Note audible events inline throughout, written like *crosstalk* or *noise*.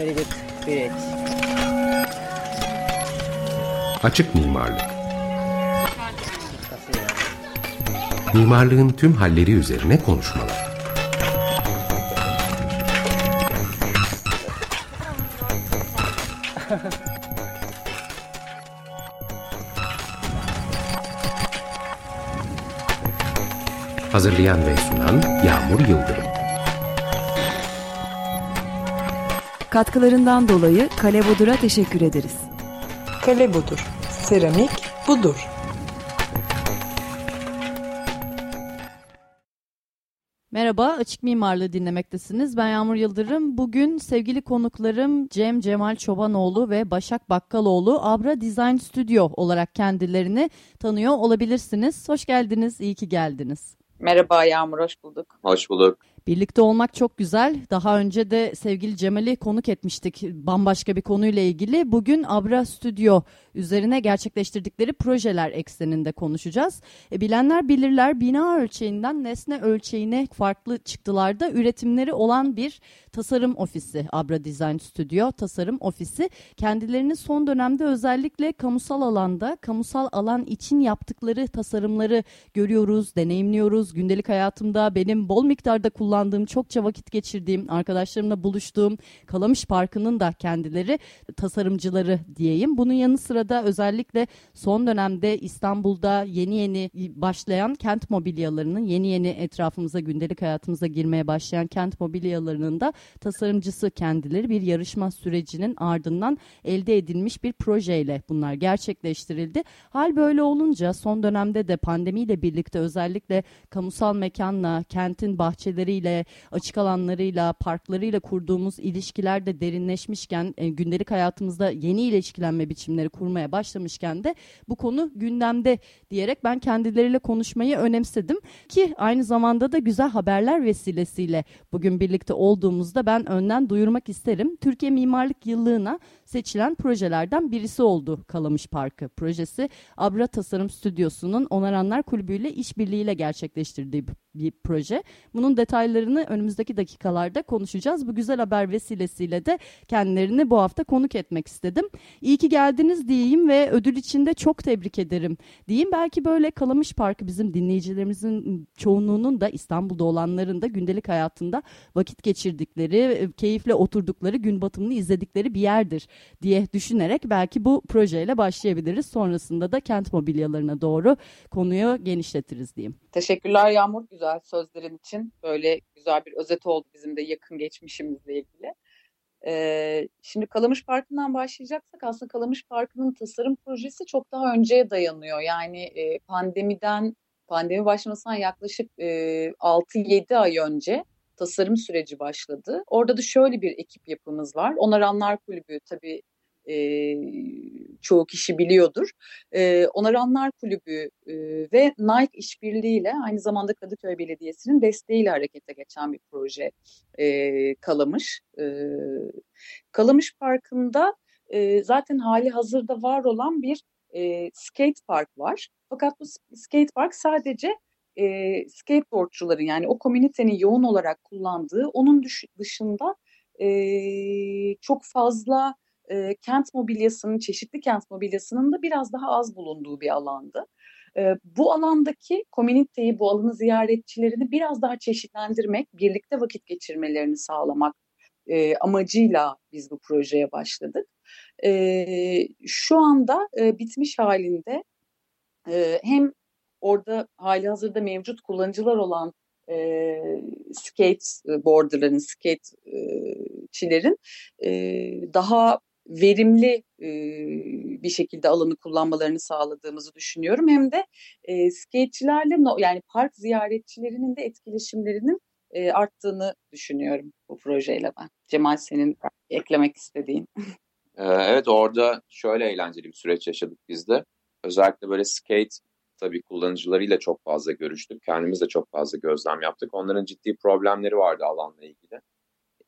Very good spirit. Açık mimarlık. Mimarlığın tüm halleri üzerine konuşmalar. Hazırlayan ve sunan Yağmur Yıldırım. Katkılarından dolayı Kale Bodur'a teşekkür ederiz. Kale budur. Seramik budur. Merhaba, Açık Mimarlığı dinlemektesiniz. Ben Yağmur Yıldırım. Bugün sevgili konuklarım Cem Cemal Çobanoğlu ve Başak Bakkaloğlu Abra Design Studio olarak kendilerini tanıyor olabilirsiniz. Hoş geldiniz, iyi ki geldiniz. Merhaba Yağmur, hoş bulduk. Hoş bulduk. Birlikte olmak çok güzel. Daha önce de sevgili Cemal'i konuk etmiştik bambaşka bir konuyla ilgili. Bugün Abra Stüdyo üzerine gerçekleştirdikleri projeler ekseninde konuşacağız. E, bilenler bilirler bina ölçeğinden nesne ölçeğine farklı çıktılarda üretimleri olan bir tasarım ofisi. Abra Design Studio tasarım ofisi. Kendilerini son dönemde özellikle kamusal alanda, kamusal alan için yaptıkları tasarımları görüyoruz, deneyimliyoruz. Gündelik hayatımda benim bol miktarda kullandığım kullandığım, çokça vakit geçirdiğim, arkadaşlarımla buluştuğum Kalamış Parkı'nın da kendileri tasarımcıları diyeyim. Bunun yanı sıra da özellikle son dönemde İstanbul'da yeni yeni başlayan kent mobilyalarının, yeni yeni etrafımıza, gündelik hayatımıza girmeye başlayan kent mobilyalarının da tasarımcısı kendileri bir yarışma sürecinin ardından elde edilmiş bir projeyle bunlar gerçekleştirildi. Hal böyle olunca son dönemde de pandemiyle birlikte özellikle kamusal mekanla, kentin bahçeleriyle ile açık alanlarıyla, parklarıyla kurduğumuz ilişkiler de derinleşmişken, e, gündelik hayatımızda yeni ilişkilenme biçimleri kurmaya başlamışken de bu konu gündemde diyerek ben kendileriyle konuşmayı önemsedim ki aynı zamanda da güzel haberler vesilesiyle bugün birlikte olduğumuzda ben önden duyurmak isterim. Türkiye Mimarlık Yıllığı'na seçilen projelerden birisi oldu Kalamış Parkı projesi. Abra Tasarım Stüdyosu'nun Onaranlar Kulübü ile işbirliğiyle gerçekleştirdiği bir proje. Bunun detaylarını önümüzdeki dakikalarda konuşacağız. Bu güzel haber vesilesiyle de kendilerini bu hafta konuk etmek istedim. İyi ki geldiniz diyeyim ve ödül için de çok tebrik ederim diyeyim. Belki böyle Kalamış Parkı bizim dinleyicilerimizin çoğunluğunun da İstanbul'da olanların da gündelik hayatında vakit geçirdikleri, keyifle oturdukları, gün batımını izledikleri bir yerdir diye düşünerek belki bu projeyle başlayabiliriz. Sonrasında da kent mobilyalarına doğru konuyu genişletiriz diyeyim. Teşekkürler Yağmur güzel sözlerin için. Böyle güzel bir özet oldu bizim de yakın geçmişimizle ilgili. Ee, şimdi Kalamış Parkı'ndan başlayacaksak aslında Kalamış Parkı'nın tasarım projesi çok daha önceye dayanıyor. Yani e, pandemiden, pandemi başlamasından yaklaşık e, 6-7 ay önce tasarım süreci başladı. Orada da şöyle bir ekip yapımız var. Onaranlar Kulübü tabii e, çoğu kişi biliyordur. E, Onaranlar Kulübü e, ve Nike işbirliğiyle aynı zamanda Kadıköy Belediyesi'nin desteğiyle harekete geçen bir proje e, Kalamış. E, Kalamış Parkı'nda e, zaten hali hazırda var olan bir e, skate park var. Fakat bu skate park sadece e, skateboardçuların yani o komünitenin yoğun olarak kullandığı onun dışında e, çok fazla e, kent mobilyasının, çeşitli kent mobilyasının da biraz daha az bulunduğu bir alandı. E, bu alandaki komüniteyi, bu alanın ziyaretçilerini biraz daha çeşitlendirmek, birlikte vakit geçirmelerini sağlamak e, amacıyla biz bu projeye başladık. E, şu anda e, bitmiş halinde e, hem orada hali hazırda mevcut kullanıcılar olan e, skate boarderların, skateçilerin e, daha verimli e, bir şekilde alanı kullanmalarını sağladığımızı düşünüyorum. Hem de e, skateçilerle yani park ziyaretçilerinin de etkileşimlerinin e, arttığını düşünüyorum bu projeyle ben. Cemal senin eklemek istediğin. *laughs* Evet orada şöyle eğlenceli bir süreç yaşadık biz de. Özellikle böyle skate tabii kullanıcılarıyla çok fazla görüştük. Kendimiz de çok fazla gözlem yaptık. Onların ciddi problemleri vardı alanla ilgili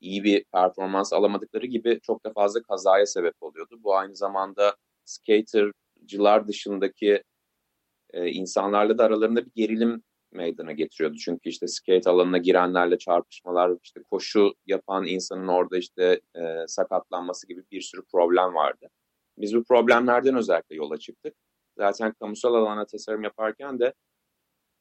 iyi bir performans alamadıkları gibi çok da fazla kazaya sebep oluyordu. Bu aynı zamanda skatercılar dışındaki e, insanlarla da aralarında bir gerilim meydana getiriyordu. Çünkü işte skate alanına girenlerle çarpışmalar, işte koşu yapan insanın orada işte e, sakatlanması gibi bir sürü problem vardı. Biz bu problemlerden özellikle yola çıktık. Zaten kamusal alana tasarım yaparken de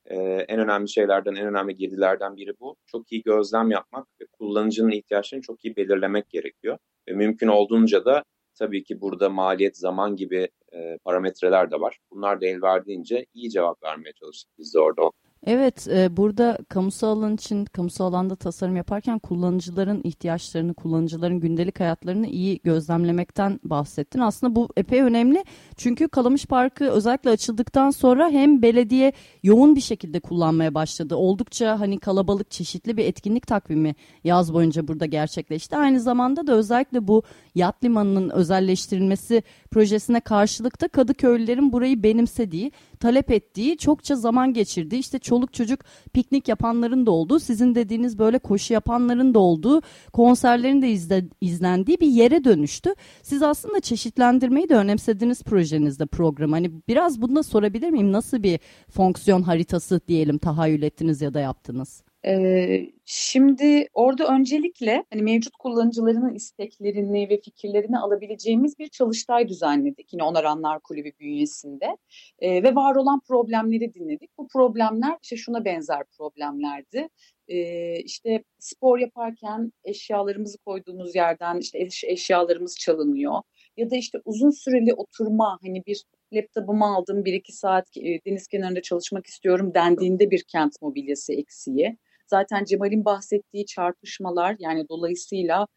e, en önemli şeylerden, en önemli girdilerden biri bu. Çok iyi gözlem yapmak ve kullanıcının ihtiyaçlarını çok iyi belirlemek gerekiyor. Ve mümkün olduğunca da tabii ki burada maliyet, zaman gibi e, parametreler de var. Bunlar da el verdiğince iyi cevap vermeye çalıştık biz de orada. Evet, e, burada kamusal alan için, kamusal alanda tasarım yaparken kullanıcıların ihtiyaçlarını, kullanıcıların gündelik hayatlarını iyi gözlemlemekten bahsettin. Aslında bu epey önemli. Çünkü Kalamış Parkı özellikle açıldıktan sonra hem belediye yoğun bir şekilde kullanmaya başladı. Oldukça hani kalabalık, çeşitli bir etkinlik takvimi yaz boyunca burada gerçekleşti. Aynı zamanda da özellikle bu yat limanının özelleştirilmesi projesine karşılıkta Kadıköylülerin burayı benimsediği, talep ettiği, çokça zaman geçirdiği, işte çoluk çocuk piknik yapanların da olduğu, sizin dediğiniz böyle koşu yapanların da olduğu, konserlerin de izle, izlendiği bir yere dönüştü. Siz aslında çeşitlendirmeyi de önemsediğiniz projenizde program. Hani biraz bunu da sorabilir miyim? Nasıl bir fonksiyon haritası diyelim tahayyül ettiniz ya da yaptınız? Ee, şimdi orada öncelikle hani mevcut kullanıcıların isteklerini ve fikirlerini alabileceğimiz bir çalıştay düzenledik. Yine Onaranlar Kulübü bünyesinde ee, ve var olan problemleri dinledik. Bu problemler işte şuna benzer problemlerdi. Ee, işte spor yaparken eşyalarımızı koyduğumuz yerden işte eş, eşyalarımız çalınıyor. Ya da işte uzun süreli oturma hani bir laptopumu aldım bir iki saat deniz kenarında çalışmak istiyorum dendiğinde bir kent mobilyası eksiği Zaten Cemal'in bahsettiği çarpışmalar yani dolayısıyla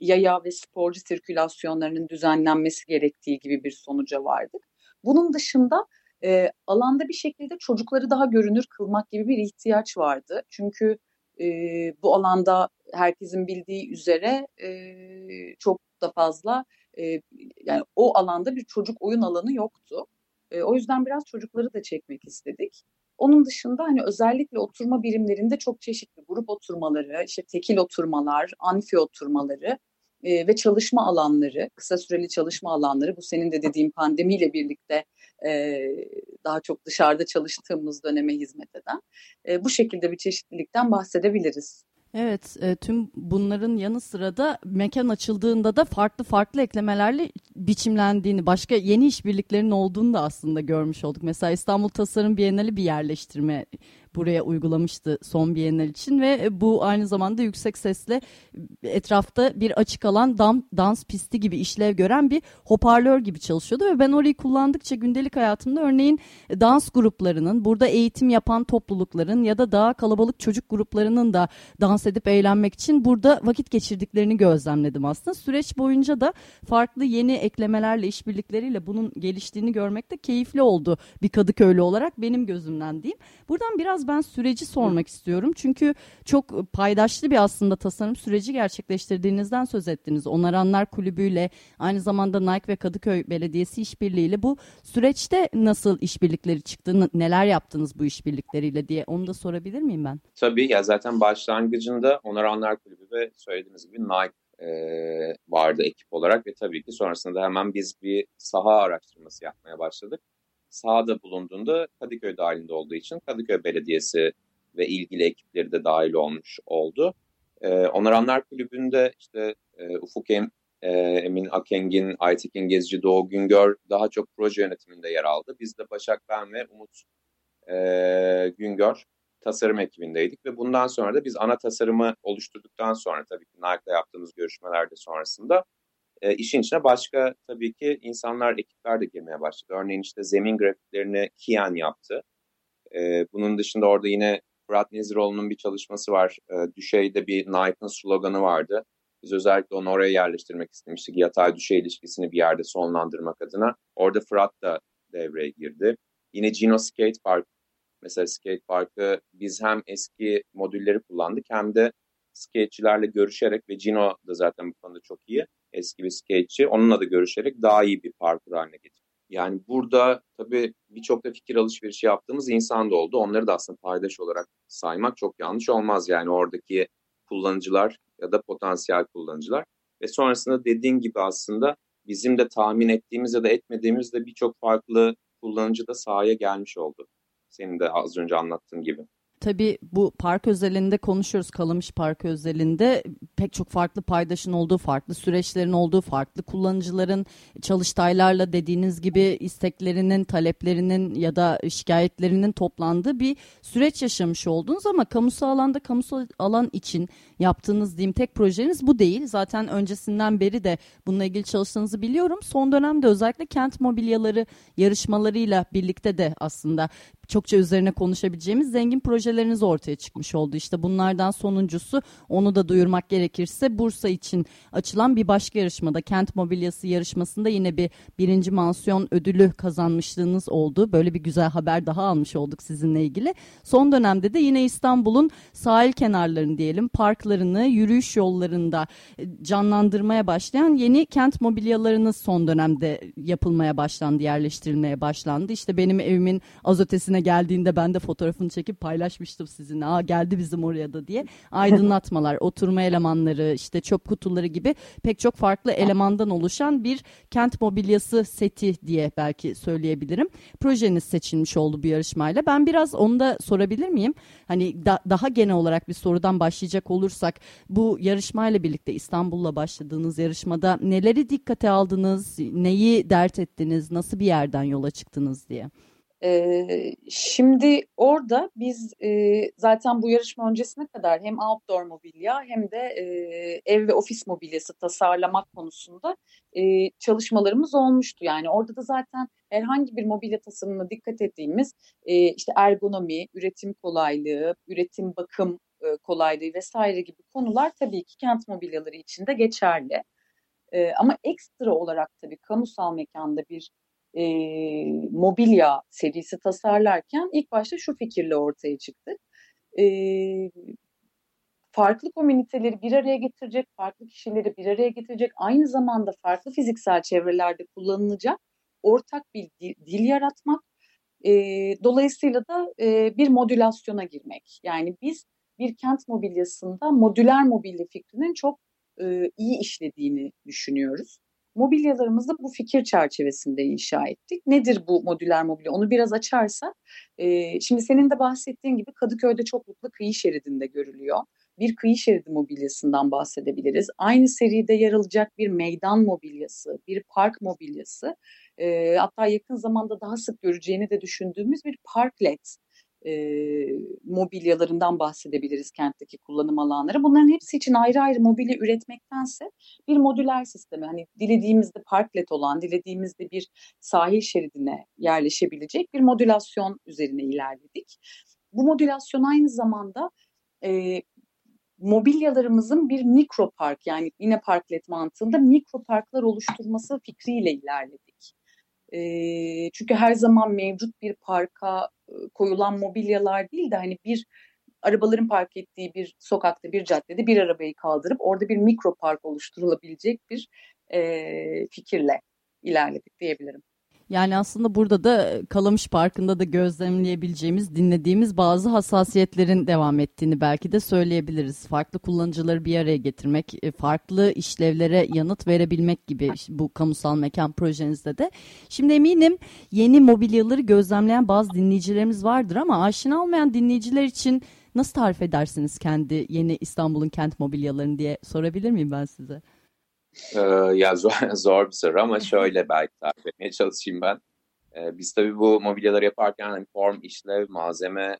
yaya ve sporcu sirkülasyonlarının düzenlenmesi gerektiği gibi bir sonuca vardık. Bunun dışında e, alanda bir şekilde çocukları daha görünür kılmak gibi bir ihtiyaç vardı. Çünkü e, bu alanda herkesin bildiği üzere e, çok da fazla e, yani o alanda bir çocuk oyun alanı yoktu. E, o yüzden biraz çocukları da çekmek istedik. Onun dışında hani özellikle oturma birimlerinde çok çeşitli grup oturmaları, işte tekil oturmalar, anfi oturmaları e, ve çalışma alanları, kısa süreli çalışma alanları bu senin de dediğin pandemiyle birlikte e, daha çok dışarıda çalıştığımız döneme hizmet eden e, bu şekilde bir çeşitlilikten bahsedebiliriz. Evet, e, tüm bunların yanı sıra da mekan açıldığında da farklı farklı eklemelerle biçimlendiğini, başka yeni işbirliklerinin olduğunu da aslında görmüş olduk. Mesela İstanbul Tasarım Bienali bir yerleştirme buraya uygulamıştı son Biennial için ve bu aynı zamanda yüksek sesle etrafta bir açık alan dam, dans pisti gibi işlev gören bir hoparlör gibi çalışıyordu ve ben orayı kullandıkça gündelik hayatımda örneğin dans gruplarının, burada eğitim yapan toplulukların ya da daha kalabalık çocuk gruplarının da dans edip eğlenmek için burada vakit geçirdiklerini gözlemledim aslında. Süreç boyunca da farklı yeni eklemelerle, işbirlikleriyle bunun geliştiğini görmek de keyifli oldu bir Kadıköylü olarak benim gözümden diyeyim. Buradan biraz biraz ben süreci sormak Hı. istiyorum. Çünkü çok paydaşlı bir aslında tasarım süreci gerçekleştirdiğinizden söz ettiniz. Onaranlar Kulübü'yle aynı zamanda Nike ve Kadıköy Belediyesi işbirliğiyle bu süreçte nasıl işbirlikleri çıktı? Neler yaptınız bu işbirlikleriyle diye onu da sorabilir miyim ben? Tabii ya zaten başlangıcında Onaranlar Kulübü ve söylediğiniz gibi Nike vardı ekip olarak ve tabii ki sonrasında hemen biz bir saha araştırması yapmaya başladık sahada bulunduğunda Kadıköy dahilinde olduğu için Kadıköy Belediyesi ve ilgili ekipleri de dahil olmuş oldu. E, Onaranlar Kulübü'nde işte e, Ufuk em, e, Emin Akengin, Aytekin Gezici, Doğu Güngör daha çok proje yönetiminde yer aldı. Biz de Başak Ben ve Umut e, Güngör tasarım ekibindeydik ve bundan sonra da biz ana tasarımı oluşturduktan sonra tabii ki Nike'la yaptığımız görüşmelerde sonrasında e, işin içine başka tabii ki insanlar, ekipler de girmeye başladı. Örneğin işte zemin grafiklerini Kian yaptı. E, bunun dışında orada yine Fırat Neziroğlu'nun bir çalışması var. E, Düşey'de bir Nike'ın sloganı vardı. Biz özellikle onu oraya yerleştirmek istemiştik. Yatay düşey ilişkisini bir yerde sonlandırmak adına. Orada Fırat da devreye girdi. Yine Gino Skate Park. Mesela Skate Park'ı biz hem eski modülleri kullandık hem de skateçilerle görüşerek ve Gino da zaten bu konuda çok iyi eski bir skateçi. Onunla da görüşerek daha iyi bir parkur haline getirdik. Yani burada tabii birçok da fikir alışverişi yaptığımız insan da oldu. Onları da aslında paydaş olarak saymak çok yanlış olmaz. Yani oradaki kullanıcılar ya da potansiyel kullanıcılar. Ve sonrasında dediğin gibi aslında bizim de tahmin ettiğimiz ya da etmediğimiz de birçok farklı kullanıcı da sahaya gelmiş oldu. Senin de az önce anlattığın gibi. Tabii bu park özelinde konuşuyoruz. Kalamış Park özelinde pek çok farklı paydaşın olduğu, farklı süreçlerin olduğu, farklı kullanıcıların çalıştaylarla dediğiniz gibi isteklerinin, taleplerinin ya da şikayetlerinin toplandığı bir süreç yaşamış oldunuz ama kamusal alanda kamusal alan için yaptığınız diyeyim tek projeniz bu değil. Zaten öncesinden beri de bununla ilgili çalıştığınızı biliyorum. Son dönemde özellikle kent mobilyaları yarışmalarıyla birlikte de aslında çokça üzerine konuşabileceğimiz zengin projeleriniz ortaya çıkmış oldu. İşte bunlardan sonuncusu onu da duyurmak gerekirse Bursa için açılan bir başka yarışmada kent mobilyası yarışmasında yine bir birinci mansiyon ödülü kazanmışlığınız oldu. Böyle bir güzel haber daha almış olduk sizinle ilgili. Son dönemde de yine İstanbul'un sahil kenarlarını diyelim parklarını yürüyüş yollarında e, canlandırmaya başlayan yeni kent mobilyalarınız son dönemde yapılmaya başlandı, yerleştirilmeye başlandı. İşte benim evimin az ötesine geldiğinde ben de fotoğrafını çekip paylaşmıştım sizinle. Aa geldi bizim oraya da diye. Aydınlatmalar, *laughs* oturma elemanları, işte çöp kutuları gibi pek çok farklı elemandan oluşan bir kent mobilyası seti diye belki söyleyebilirim. Projeniz seçilmiş oldu bu yarışmayla. Ben biraz onu da sorabilir miyim? Hani da, daha genel olarak bir sorudan başlayacak olursak bu yarışmayla birlikte İstanbul'la başladığınız yarışmada neleri dikkate aldınız? Neyi dert ettiniz? Nasıl bir yerden yola çıktınız diye? Ee, şimdi orada biz e, zaten bu yarışma öncesine kadar hem outdoor mobilya hem de e, ev ve ofis mobilyası tasarlamak konusunda e, çalışmalarımız olmuştu. Yani orada da zaten herhangi bir mobilya tasarımına dikkat ettiğimiz e, işte ergonomi, üretim kolaylığı, üretim bakım e, kolaylığı vesaire gibi konular tabii ki kent mobilyaları için de geçerli. E, ama ekstra olarak tabii kamusal mekanda bir e, mobilya serisi tasarlarken ilk başta şu fikirle ortaya çıktık. E, farklı komüniteleri bir araya getirecek, farklı kişileri bir araya getirecek, aynı zamanda farklı fiziksel çevrelerde kullanılacak ortak bir dil, dil yaratmak. E, dolayısıyla da e, bir modülasyona girmek. Yani biz bir kent mobilyasında modüler mobilya fikrinin çok e, iyi işlediğini düşünüyoruz. Mobilyalarımızı bu fikir çerçevesinde inşa ettik. Nedir bu modüler mobilya? Onu biraz açarsak, e, şimdi senin de bahsettiğin gibi Kadıköy'de çoklukla kıyı şeridinde görülüyor. Bir kıyı şeridi mobilyasından bahsedebiliriz. Aynı seride yer alacak bir meydan mobilyası, bir park mobilyası, e, hatta yakın zamanda daha sık göreceğini de düşündüğümüz bir parklet e, mobilyalarından bahsedebiliriz kentteki kullanım alanları. Bunların hepsi için ayrı ayrı mobilya üretmektense bir modüler sistemi hani dilediğimizde parklet olan, dilediğimizde bir sahil şeridine yerleşebilecek bir modülasyon üzerine ilerledik. Bu modülasyon aynı zamanda e, mobilyalarımızın bir mikro park yani yine parklet mantığında mikro parklar oluşturması fikriyle ilerledik. E, çünkü her zaman mevcut bir parka koyulan mobilyalar değil de hani bir arabaların park ettiği bir sokakta, bir caddede bir arabayı kaldırıp orada bir mikro park oluşturulabilecek bir e, fikirle ilerledik diyebilirim. Yani aslında burada da Kalamış Parkı'nda da gözlemleyebileceğimiz, dinlediğimiz bazı hassasiyetlerin devam ettiğini belki de söyleyebiliriz. Farklı kullanıcıları bir araya getirmek, e, farklı işlevlere yanıt verebilmek gibi bu kamusal mekan projenizde de. Şimdi eminim yeni mobilyaları gözlemleyen bazı dinleyicilerimiz vardır ama aşina olmayan dinleyiciler için nasıl tarif edersiniz kendi yeni İstanbul'un kent mobilyalarını diye sorabilir miyim ben size? Ee, ya zor, *laughs* zor bir soru ama şöyle belki tarif etmeye çalışayım ben. Ee, biz tabii bu mobilyaları yaparken hani form, işlev, malzeme,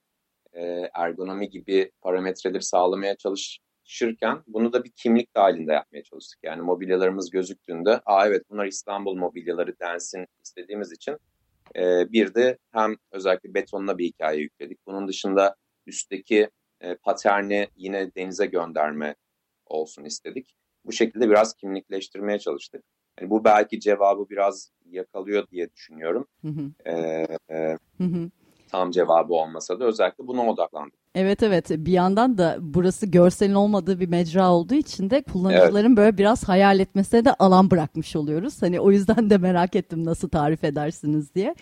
e, ergonomi gibi parametreleri sağlamaya çalışırken bunu da bir kimlik halinde yapmaya çalıştık. Yani mobilyalarımız gözüktüğünde aa evet bunlar İstanbul mobilyaları densin istediğimiz için e, bir de hem özellikle betonla bir hikaye yükledik. Bunun dışında üstteki e, paterni yine denize gönderme olsun istedik bu şekilde biraz kimlikleştirmeye çalıştık. Yani bu belki cevabı biraz yakalıyor diye düşünüyorum. Hı hı. Ee, e, hı hı. Tam cevabı olmasa da özellikle buna odaklandık. Evet evet bir yandan da burası görselin olmadığı bir mecra olduğu için de kullanıcıların evet. böyle biraz hayal etmesine de alan bırakmış oluyoruz. Hani o yüzden de merak ettim nasıl tarif edersiniz diye.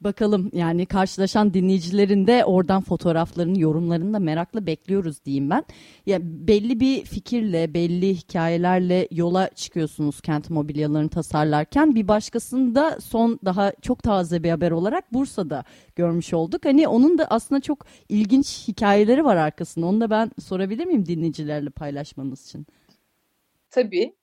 Bakalım yani karşılaşan dinleyicilerin de oradan fotoğraflarını, yorumlarını da merakla bekliyoruz diyeyim ben. Ya belli bir fikirle, belli hikayelerle yola çıkıyorsunuz kent mobilyalarını tasarlarken. Bir başkasını da son daha çok taze bir haber olarak Bursa'da görmüş olduk. Hani onun da aslında çok ilginç hikayeleri var arkasında. Onu da ben sorabilir miyim dinleyicilerle paylaşmanız için? Tabii.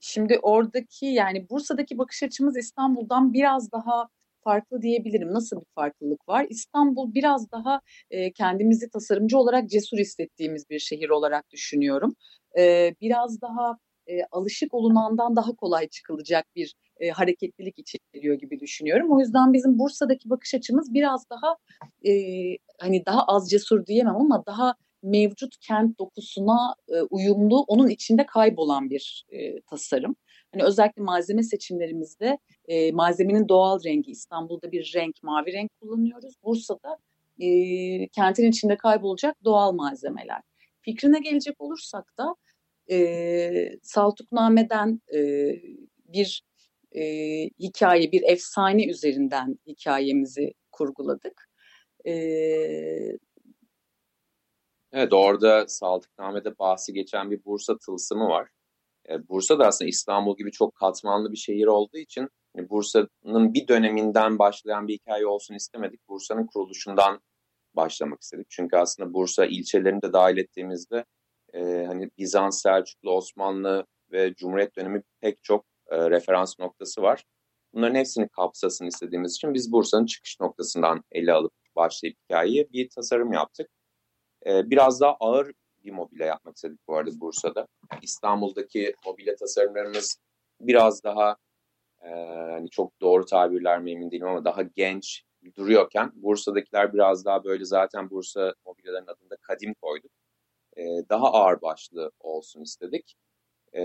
Şimdi oradaki yani Bursa'daki bakış açımız İstanbul'dan biraz daha farklı diyebilirim. Nasıl bir farklılık var? İstanbul biraz daha e, kendimizi tasarımcı olarak cesur hissettiğimiz bir şehir olarak düşünüyorum. E, biraz daha e, alışık olunandan daha kolay çıkılacak bir e, hareketlilik içeriyor gibi düşünüyorum. O yüzden bizim Bursa'daki bakış açımız biraz daha e, hani daha az cesur diyemem ama daha mevcut kent dokusuna e, uyumlu, onun içinde kaybolan bir e, tasarım. Hani özellikle malzeme seçimlerimizde e, malzemenin doğal rengi İstanbul'da bir renk mavi renk kullanıyoruz. Bursa'da e, kentin içinde kaybolacak doğal malzemeler. Fikrine gelecek olursak da e, Saltukname'den e, bir e, hikaye, bir efsane üzerinden hikayemizi kurguladık. E, evet orada Saltukname'de bahsi geçen bir Bursa tılsımı var. E, Bursa da aslında İstanbul gibi çok katmanlı bir şehir olduğu için e, Bursa'nın bir döneminden başlayan bir hikaye olsun istemedik. Bursa'nın kuruluşundan başlamak istedik. Çünkü aslında Bursa ilçelerini de dahil ettiğimizde e, hani Bizans, Selçuklu, Osmanlı ve Cumhuriyet dönemi pek çok e, referans noktası var. Bunların hepsini kapsasın istediğimiz için biz Bursa'nın çıkış noktasından ele alıp başlayıp hikayeyi bir tasarım yaptık. E, biraz daha ağır bir mobilya yapmak istedik bu arada Bursa'da. İstanbul'daki mobilya tasarımlarımız biraz daha e, hani çok doğru tabirler mi emin değilim ama daha genç duruyorken Bursa'dakiler biraz daha böyle zaten Bursa mobilyaların adında kadim koyduk. E, daha ağır başlı olsun istedik. E,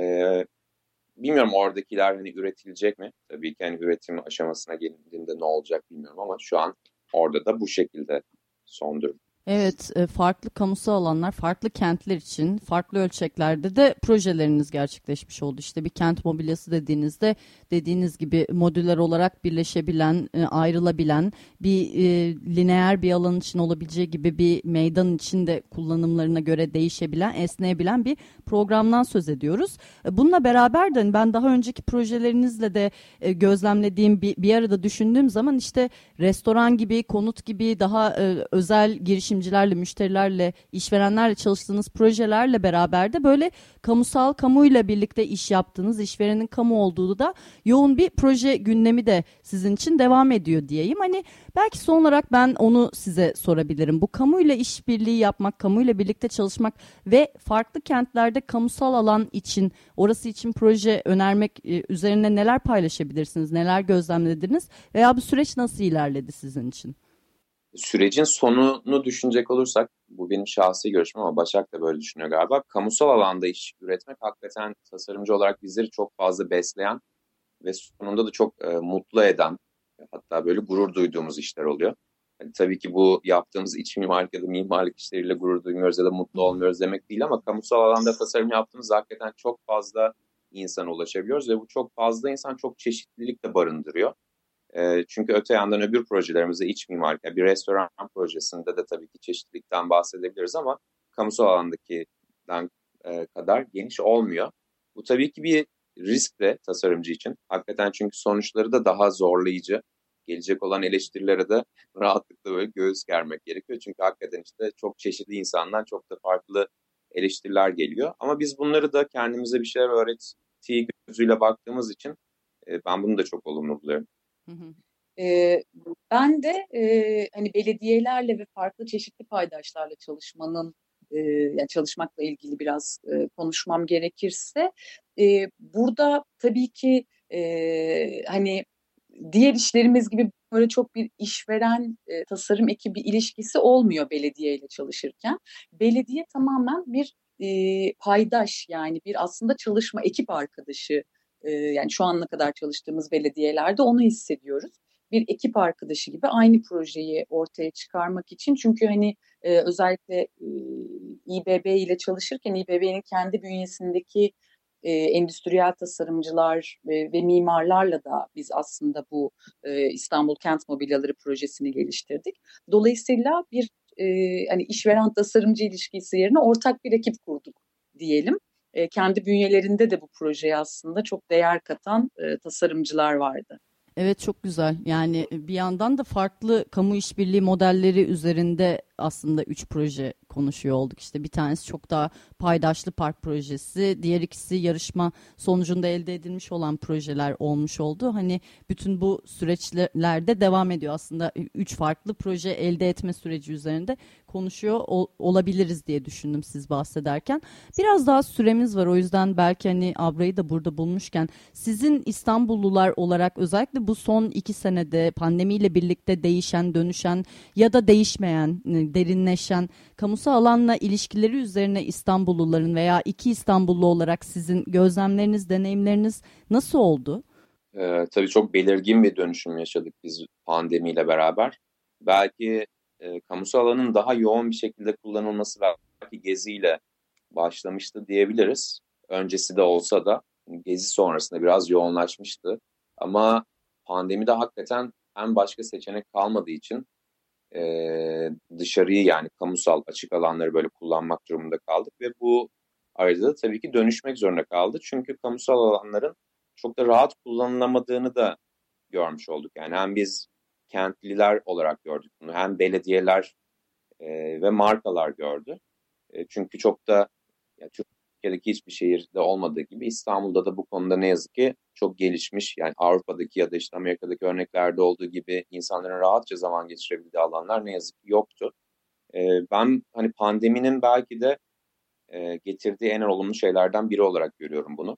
bilmiyorum oradakiler hani üretilecek mi? Tabii ki hani üretim aşamasına gelindiğinde ne olacak bilmiyorum ama şu an orada da bu şekilde son durum. Evet, e, farklı kamusal alanlar, farklı kentler için farklı ölçeklerde de projeleriniz gerçekleşmiş oldu. İşte bir kent mobilyası dediğinizde dediğiniz gibi modüler olarak birleşebilen, e, ayrılabilen, bir e, lineer bir alan için olabileceği gibi bir meydan için de kullanımlarına göre değişebilen, esneyebilen bir programdan söz ediyoruz. Bununla beraber de ben daha önceki projelerinizle de gözlemlediğim bir, bir arada düşündüğüm zaman işte restoran gibi, konut gibi daha özel girişim girişimcilerle, müşterilerle, işverenlerle çalıştığınız projelerle beraber de böyle kamusal, kamuyla birlikte iş yaptığınız, işverenin kamu olduğu da yoğun bir proje gündemi de sizin için devam ediyor diyeyim. Hani belki son olarak ben onu size sorabilirim. Bu kamuyla işbirliği yapmak, kamuyla birlikte çalışmak ve farklı kentlerde kamusal alan için, orası için proje önermek e, üzerine neler paylaşabilirsiniz, neler gözlemlediniz veya bu süreç nasıl ilerledi sizin için? Sürecin sonunu düşünecek olursak, bu benim şahsi görüşüm ama Başak da böyle düşünüyor galiba. Kamusal alanda iş üretmek hakikaten tasarımcı olarak bizleri çok fazla besleyen ve sonunda da çok e, mutlu eden, hatta böyle gurur duyduğumuz işler oluyor. Yani tabii ki bu yaptığımız iç mimarlık ya da mimarlık işleriyle gurur duymuyoruz ya da mutlu olmuyoruz demek değil ama kamusal alanda tasarım yaptığımız hakikaten çok fazla insana ulaşabiliyoruz ve bu çok fazla insan çok çeşitlilik de barındırıyor. Ee, çünkü öte yandan öbür projelerimizde iç mimarlık, yani bir restoran projesinde de tabii ki çeşitlilikten bahsedebiliriz ama kamusal alandakinden e, kadar geniş olmuyor. Bu tabii ki bir risk de tasarımcı için. Hakikaten çünkü sonuçları da daha zorlayıcı. Gelecek olan eleştirilere de *laughs* rahatlıkla böyle göğüs germek gerekiyor. Çünkü hakikaten işte çok çeşitli insandan çok da farklı eleştiriler geliyor. Ama biz bunları da kendimize bir şeyler öğrettiği gözüyle baktığımız için e, ben bunu da çok olumlu buluyorum. Hı ben de e, hani belediyelerle ve farklı çeşitli paydaşlarla çalışmanın e, yani çalışmakla ilgili biraz e, konuşmam gerekirse e, burada tabii ki e, hani diğer işlerimiz gibi böyle çok bir işveren e, tasarım ekibi ilişkisi olmuyor belediye ile çalışırken. Belediye tamamen bir e, paydaş yani bir aslında çalışma ekip arkadaşı yani şu ana kadar çalıştığımız belediyelerde onu hissediyoruz. Bir ekip arkadaşı gibi aynı projeyi ortaya çıkarmak için çünkü hani özellikle İBB ile çalışırken İBB'nin kendi bünyesindeki e, endüstriyel tasarımcılar e, ve mimarlarla da biz aslında bu e, İstanbul Kent Mobilyaları projesini geliştirdik. Dolayısıyla bir e, hani işveren tasarımcı ilişkisi yerine ortak bir ekip kurduk diyelim. E, kendi bünyelerinde de bu projeye aslında çok değer katan e, tasarımcılar vardı. Evet çok güzel. Yani bir yandan da farklı kamu işbirliği modelleri üzerinde aslında üç proje konuşuyor olduk. İşte bir tanesi çok daha paydaşlı park projesi, diğer ikisi yarışma sonucunda elde edilmiş olan projeler olmuş oldu. Hani bütün bu süreçlerde devam ediyor aslında üç farklı proje elde etme süreci üzerinde konuşuyor ol, olabiliriz diye düşündüm siz bahsederken. Biraz daha süremiz var o yüzden belki hani Abra'yı da burada bulmuşken sizin İstanbullular olarak özellikle bu son iki senede pandemiyle birlikte değişen, dönüşen ya da değişmeyen, derinleşen kamusal alanla ilişkileri üzerine İstanbulluların veya iki İstanbullu olarak sizin gözlemleriniz, deneyimleriniz nasıl oldu? Ee, tabii çok belirgin bir dönüşüm yaşadık biz pandemiyle beraber. Belki e, kamusal alanın daha yoğun bir şekilde kullanılması belki geziyle başlamıştı diyebiliriz. Öncesi de olsa da gezi sonrasında biraz yoğunlaşmıştı. Ama pandemide hakikaten hem başka seçenek kalmadığı için e, dışarıyı yani kamusal açık alanları böyle kullanmak durumunda kaldık ve bu arada da tabii ki dönüşmek zorunda kaldı. Çünkü kamusal alanların çok da rahat kullanılamadığını da görmüş olduk. Yani hem biz kentliler olarak gördük bunu hem belediyeler e, ve markalar gördü. E, çünkü çok da yani Türkiye'deki hiçbir şehirde olmadığı gibi İstanbul'da da bu konuda ne yazık ki çok gelişmiş. Yani Avrupa'daki ya da işte Amerika'daki örneklerde olduğu gibi insanların rahatça zaman geçirebildiği alanlar ne yazık ki yoktu. E, ben hani pandeminin belki de e, getirdiği en olumlu şeylerden biri olarak görüyorum bunu.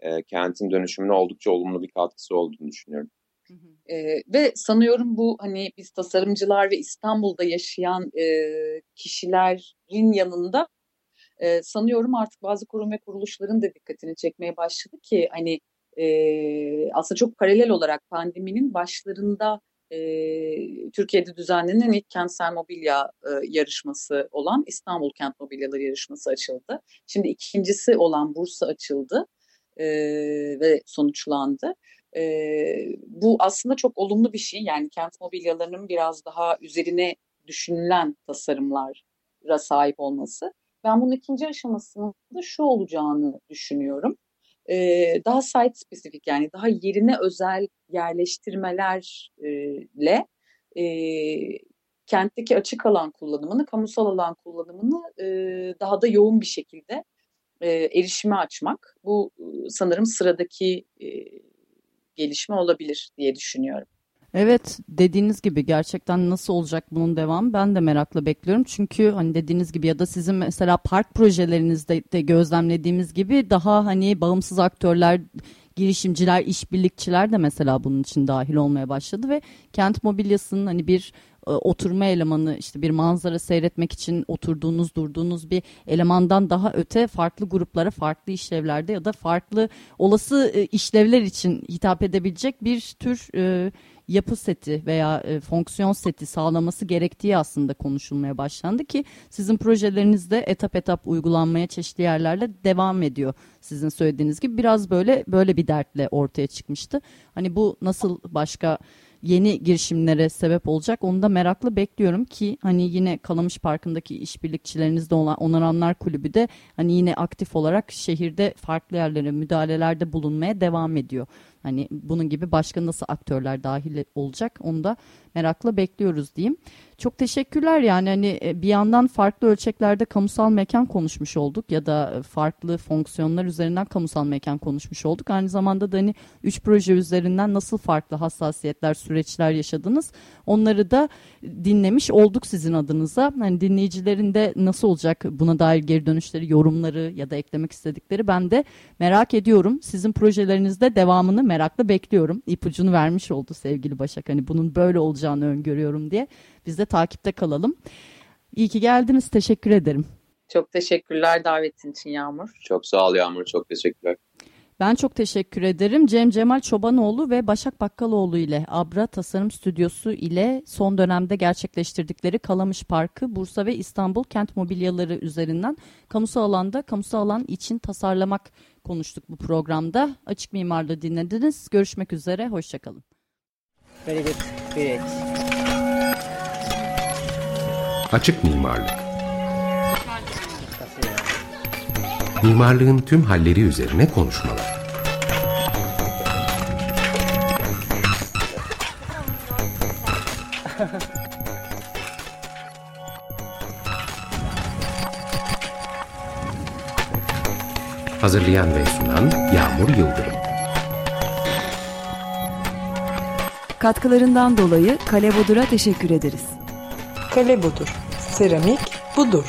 E, kentin dönüşümüne oldukça olumlu bir katkısı olduğunu düşünüyorum. E, ve sanıyorum bu hani biz tasarımcılar ve İstanbul'da yaşayan e, kişilerin yanında e, sanıyorum artık bazı kurum ve kuruluşların da dikkatini çekmeye başladı ki hani e, aslında çok paralel olarak pandeminin başlarında e, Türkiye'de düzenlenen ilk kentsel mobilya e, yarışması olan İstanbul Kent Mobilyaları yarışması açıldı. Şimdi ikincisi olan Bursa açıldı e, ve sonuçlandı. E, bu aslında çok olumlu bir şey. Yani kent mobilyalarının biraz daha üzerine düşünülen tasarımlara sahip olması. Ben bunun ikinci aşamasında şu olacağını düşünüyorum. Ee, daha site spesifik yani daha yerine özel yerleştirmelerle e, kentteki açık alan kullanımını, kamusal alan kullanımını e, daha da yoğun bir şekilde e, erişime açmak. Bu sanırım sıradaki e, gelişme olabilir diye düşünüyorum. Evet dediğiniz gibi gerçekten nasıl olacak bunun devamı ben de merakla bekliyorum. Çünkü hani dediğiniz gibi ya da sizin mesela park projelerinizde de gözlemlediğimiz gibi daha hani bağımsız aktörler girişimciler, işbirlikçiler de mesela bunun için dahil olmaya başladı ve kent mobilyasının hani bir e, oturma elemanı işte bir manzara seyretmek için oturduğunuz durduğunuz bir elemandan daha öte farklı gruplara farklı işlevlerde ya da farklı olası e, işlevler için hitap edebilecek bir tür e, yapı seti veya e, fonksiyon seti sağlaması gerektiği aslında konuşulmaya başlandı ki sizin projelerinizde etap etap uygulanmaya çeşitli yerlerle devam ediyor. Sizin söylediğiniz gibi biraz böyle böyle bir dertle ortaya çıkmıştı. Hani bu nasıl başka yeni girişimlere sebep olacak. Onu da meraklı bekliyorum ki hani yine Kalamış Parkı'ndaki işbirlikçilerinizde olan Onaranlar Kulübü de hani yine aktif olarak şehirde farklı yerlere müdahalelerde bulunmaya devam ediyor. Hani bunun gibi başka nasıl aktörler dahil olacak onu da merakla bekliyoruz diyeyim. Çok teşekkürler yani hani e, bir yandan farklı ölçeklerde kamusal mekan konuşmuş olduk ya da farklı fonksiyonlar üzerinden kamusal mekan konuşmuş olduk. Aynı zamanda da hani üç proje üzerinden nasıl farklı hassasiyetler, süreçler yaşadınız onları da dinlemiş olduk sizin adınıza. Hani dinleyicilerin de nasıl olacak buna dair geri dönüşleri, yorumları ya da eklemek istedikleri ben de merak ediyorum. Sizin projelerinizde devamını merakla bekliyorum. İpucunu vermiş oldu sevgili Başak. Hani bunun böyle olacağını öngörüyorum diye. Biz de takipte kalalım. İyi ki geldiniz. Teşekkür ederim. Çok teşekkürler davetin için Yağmur. Çok sağ ol Yağmur. Çok teşekkürler. Ben çok teşekkür ederim. Cem Cemal Çobanoğlu ve Başak Bakkaloğlu ile Abra Tasarım Stüdyosu ile son dönemde gerçekleştirdikleri Kalamış Parkı, Bursa ve İstanbul kent mobilyaları üzerinden kamusal alanda kamusal alan için tasarlamak konuştuk bu programda. Açık Mimarlı dinlediniz. Görüşmek üzere, hoşçakalın. Very good. Great. Açık mimarlık. Mimarlığın tüm halleri üzerine konuşmalar. Hazırlayan ve sunan Yağmur Yıldırım. Katkılarından dolayı Kale Bodur'a teşekkür ederiz. Kale budur. Seramik budur.